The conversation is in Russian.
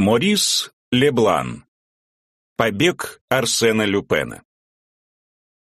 Морис Леблан. Побег Арсена Люпена.